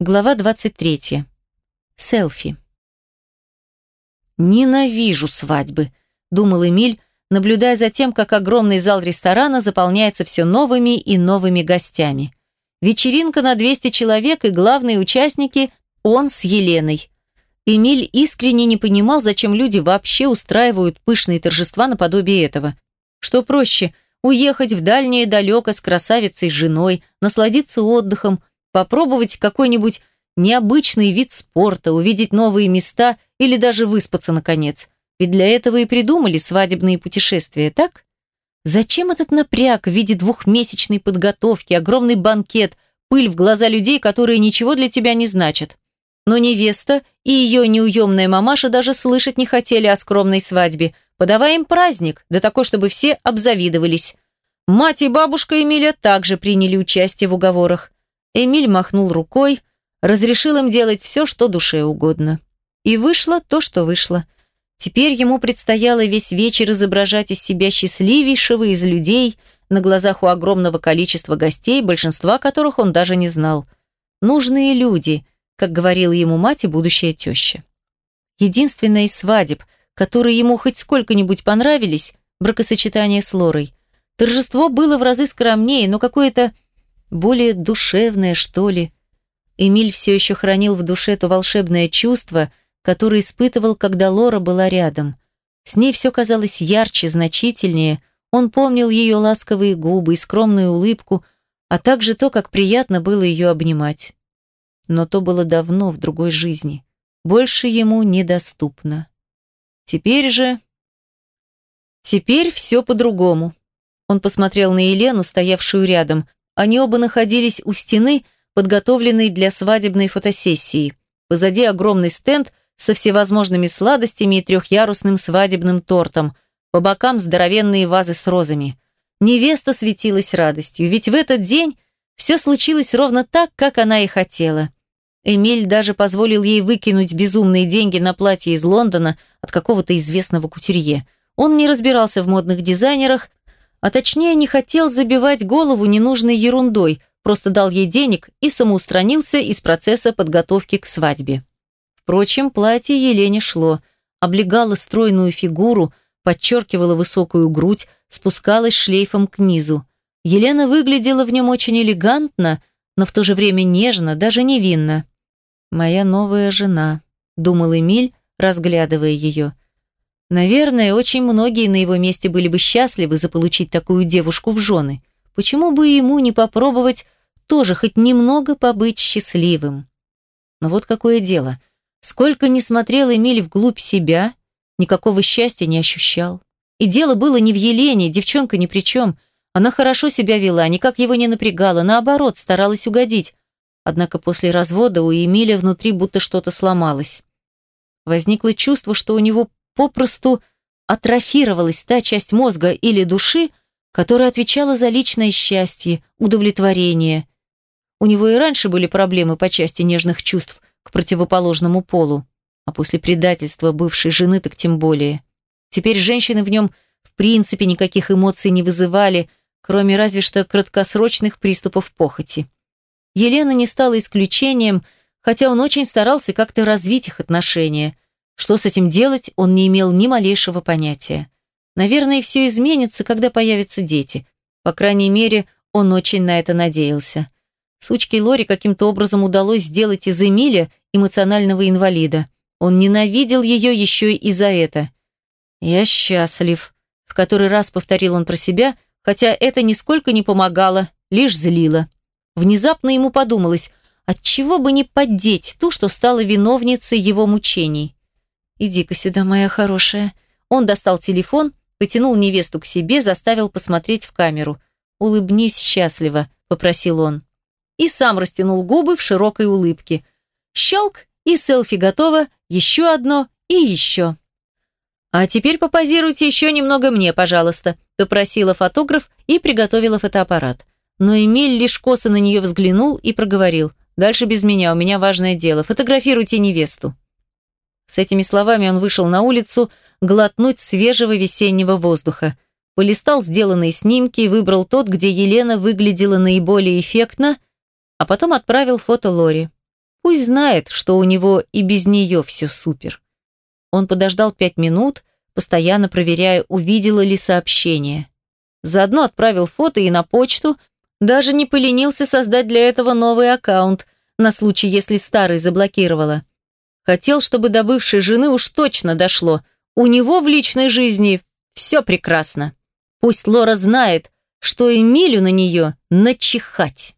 Глава 23. Селфи. «Ненавижу свадьбы», – думал Эмиль, наблюдая за тем, как огромный зал ресторана заполняется все новыми и новыми гостями. Вечеринка на 200 человек и главные участники – он с Еленой. Эмиль искренне не понимал, зачем люди вообще устраивают пышные торжества наподобие этого. Что проще – уехать в дальнее далеко с красавицей женой, насладиться отдыхом, попробовать какой-нибудь необычный вид спорта, увидеть новые места или даже выспаться наконец. Ведь для этого и придумали свадебные путешествия, так? Зачем этот напряг в виде двухмесячной подготовки, огромный банкет, пыль в глаза людей, которые ничего для тебя не значат? Но невеста и ее неуемная мамаша даже слышать не хотели о скромной свадьбе. Подавай им праздник, да такой, чтобы все обзавидовались. Мать и бабушка Эмиля также приняли участие в уговорах. Эмиль махнул рукой, разрешил им делать все, что душе угодно. И вышло то, что вышло. Теперь ему предстояло весь вечер изображать из себя счастливейшего из людей на глазах у огромного количества гостей, большинства которых он даже не знал. Нужные люди, как говорила ему мать и будущая теща. Единственная из свадеб, которые ему хоть сколько-нибудь понравились, бракосочетание с Лорой. Торжество было в разы скромнее, но какое-то более душевное, что ли. Эмиль все еще хранил в душе то волшебное чувство – который испытывал, когда Лора была рядом. С ней все казалось ярче, значительнее. Он помнил ее ласковые губы и скромную улыбку, а также то, как приятно было ее обнимать. Но то было давно, в другой жизни. Больше ему недоступно. Теперь же... Теперь все по-другому. Он посмотрел на Елену, стоявшую рядом. Они оба находились у стены, подготовленной для свадебной фотосессии. Позади огромный стенд – со всевозможными сладостями и трехъярусным свадебным тортом, по бокам здоровенные вазы с розами. Невеста светилась радостью, ведь в этот день все случилось ровно так, как она и хотела. Эмиль даже позволил ей выкинуть безумные деньги на платье из Лондона от какого-то известного кутюрье. Он не разбирался в модных дизайнерах, а точнее не хотел забивать голову ненужной ерундой, просто дал ей денег и самоустранился из процесса подготовки к свадьбе. Впрочем, платье Елене шло, облегало стройную фигуру, подчеркивало высокую грудь, спускалось шлейфом к низу. Елена выглядела в нем очень элегантно, но в то же время нежно, даже невинно. «Моя новая жена», — думал Эмиль, разглядывая ее. «Наверное, очень многие на его месте были бы счастливы заполучить такую девушку в жены. Почему бы ему не попробовать тоже хоть немного побыть счастливым?» Но вот какое дело — Сколько ни смотрел Эмиль вглубь себя, никакого счастья не ощущал. И дело было не в Елене, девчонка ни при чем. Она хорошо себя вела, никак его не напрягала, наоборот, старалась угодить. Однако после развода у Эмиля внутри будто что-то сломалось. Возникло чувство, что у него попросту атрофировалась та часть мозга или души, которая отвечала за личное счастье, удовлетворение. У него и раньше были проблемы по части нежных чувств, к противоположному полу. А после предательства бывшей жены так тем более. Теперь женщины в нем в принципе никаких эмоций не вызывали, кроме разве что краткосрочных приступов похоти. Елена не стала исключением, хотя он очень старался как-то развить их отношения. Что с этим делать, он не имел ни малейшего понятия. Наверное, все изменится, когда появятся дети. По крайней мере, он очень на это надеялся. Сучке Лори каким-то образом удалось сделать из Эмиля эмоционального инвалида. Он ненавидел ее еще и за это. «Я счастлив», — в который раз повторил он про себя, хотя это нисколько не помогало, лишь злило. Внезапно ему подумалось, отчего бы не поддеть ту, что стала виновницей его мучений. «Иди-ка сюда, моя хорошая». Он достал телефон, потянул невесту к себе, заставил посмотреть в камеру. «Улыбнись счастливо», — попросил он и сам растянул губы в широкой улыбке. Щелк, и селфи готово, еще одно и еще. «А теперь попозируйте еще немного мне, пожалуйста», попросила фотограф и приготовила фотоаппарат. Но Эмиль лишь косо на нее взглянул и проговорил. «Дальше без меня, у меня важное дело. Фотографируйте невесту». С этими словами он вышел на улицу глотнуть свежего весеннего воздуха. Полистал сделанные снимки и выбрал тот, где Елена выглядела наиболее эффектно – а потом отправил фото Лори. Пусть знает, что у него и без нее все супер. Он подождал пять минут, постоянно проверяя, увидела ли сообщение. Заодно отправил фото и на почту, даже не поленился создать для этого новый аккаунт, на случай, если старый заблокировала. Хотел, чтобы до бывшей жены уж точно дошло. У него в личной жизни все прекрасно. Пусть Лора знает, что Эмилю на нее начихать.